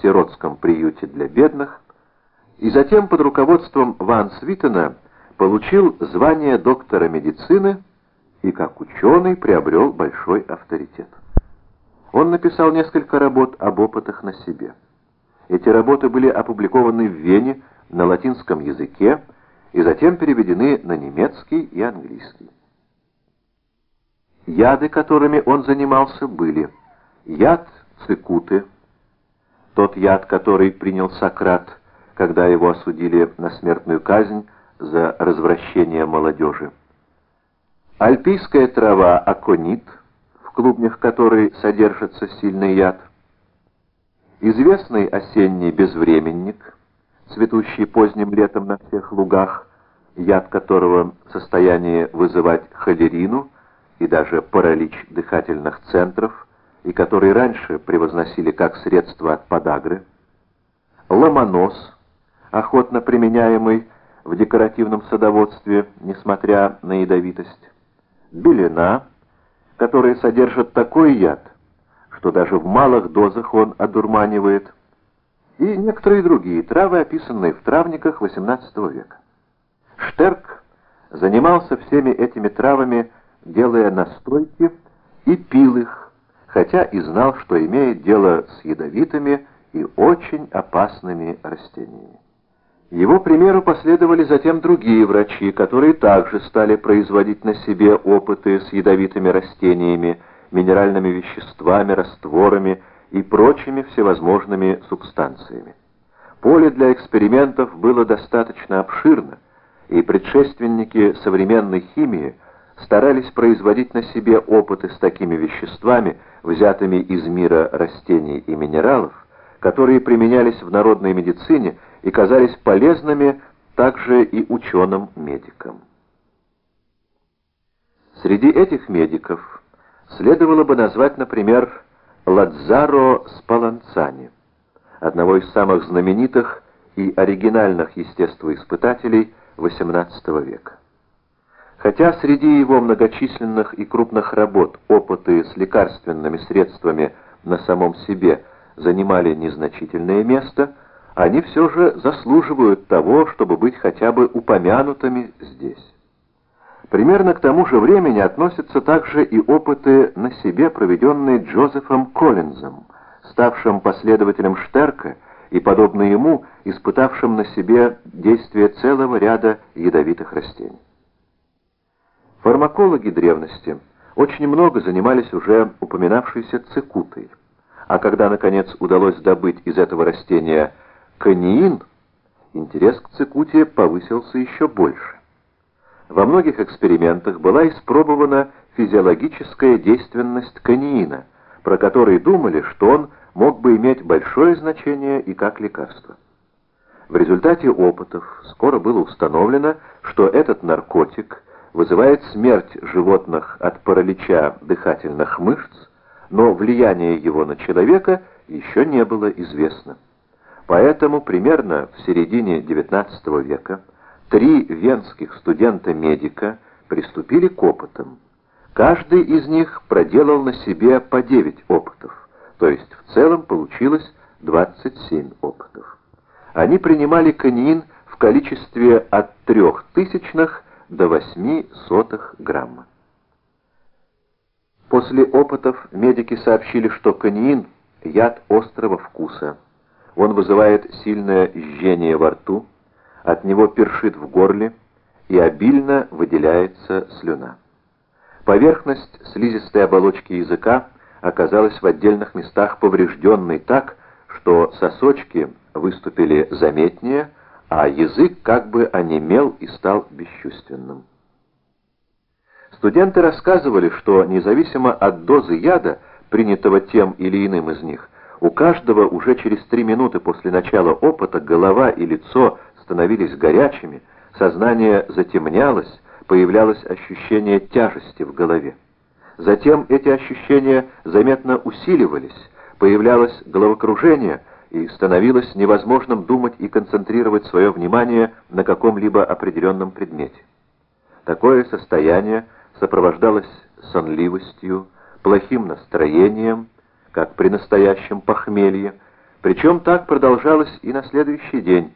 сиротском приюте для бедных, и затем под руководством Ван Свитена получил звание доктора медицины и как ученый приобрел большой авторитет. Он написал несколько работ об опытах на себе. Эти работы были опубликованы в Вене на латинском языке и затем переведены на немецкий и английский. Яды, которыми он занимался, были яд цикуты, тот яд, который принял Сократ, когда его осудили на смертную казнь за развращение молодежи. Альпийская трава аконит, в клубнях которой содержится сильный яд. Известный осенний безвременник, цветущий поздним летом на всех лугах, яд которого в состоянии вызывать холерину и даже паралич дыхательных центров, и который раньше превозносили как средство от подагры. Ломонос, охотно применяемый в декоративном садоводстве, несмотря на ядовитость белена, которые содержат такой яд, что даже в малых дозах он одурманивает, и некоторые другие травы, описанные в травниках XVIII века. Штерк занимался всеми этими травами, делая настойки, и пил их, хотя и знал, что имеет дело с ядовитыми и очень опасными растениями. Его примеру последовали затем другие врачи, которые также стали производить на себе опыты с ядовитыми растениями, минеральными веществами, растворами и прочими всевозможными субстанциями. Поле для экспериментов было достаточно обширно, и предшественники современной химии старались производить на себе опыты с такими веществами, взятыми из мира растений и минералов, которые применялись в народной медицине и казались полезными также и ученым-медикам. Среди этих медиков следовало бы назвать, например, Ладзаро Спаланцани, одного из самых знаменитых и оригинальных естествоиспытателей XVIII века. Хотя среди его многочисленных и крупных работ опыты с лекарственными средствами на самом себе занимали незначительное место, они все же заслуживают того, чтобы быть хотя бы упомянутыми здесь. Примерно к тому же времени относятся также и опыты на себе, проведенные Джозефом Коллинзом, ставшим последователем Штерка и, подобно ему, испытавшим на себе действие целого ряда ядовитых растений. Фармакологи древности очень много занимались уже упоминавшейся цикутой, а когда, наконец, удалось добыть из этого растения каниин, интерес к цикуте повысился еще больше. Во многих экспериментах была испробована физиологическая действенность каниина, про который думали, что он мог бы иметь большое значение и как лекарство. В результате опытов скоро было установлено, что этот наркотик вызывает смерть животных от паралича дыхательных мышц, но влияние его на человека еще не было известно. Поэтому примерно в середине XIX века три венских студента-медика приступили к опытам. Каждый из них проделал на себе по 9 опытов, то есть в целом получилось 27 опытов. Они принимали каниин в количестве от 3 тысячных до 8 сотых грамма. После опытов медики сообщили, что каниин – яд острого вкуса – он вызывает сильное жжение во рту, от него першит в горле и обильно выделяется слюна. Поверхность слизистой оболочки языка оказалась в отдельных местах поврежденной так, что сосочки выступили заметнее, а язык как бы онемел и стал бесчувственным. Студенты рассказывали, что независимо от дозы яда, принятого тем или иным из них, у каждого уже через три минуты после начала опыта голова и лицо становились горячими, сознание затемнялось, появлялось ощущение тяжести в голове. Затем эти ощущения заметно усиливались, появлялось головокружение, и становилось невозможным думать и концентрировать свое внимание на каком-либо определенном предмете. Такое состояние сопровождалось сонливостью, плохим настроением, как при настоящем похмелье, Причем так продолжалось и на следующий день.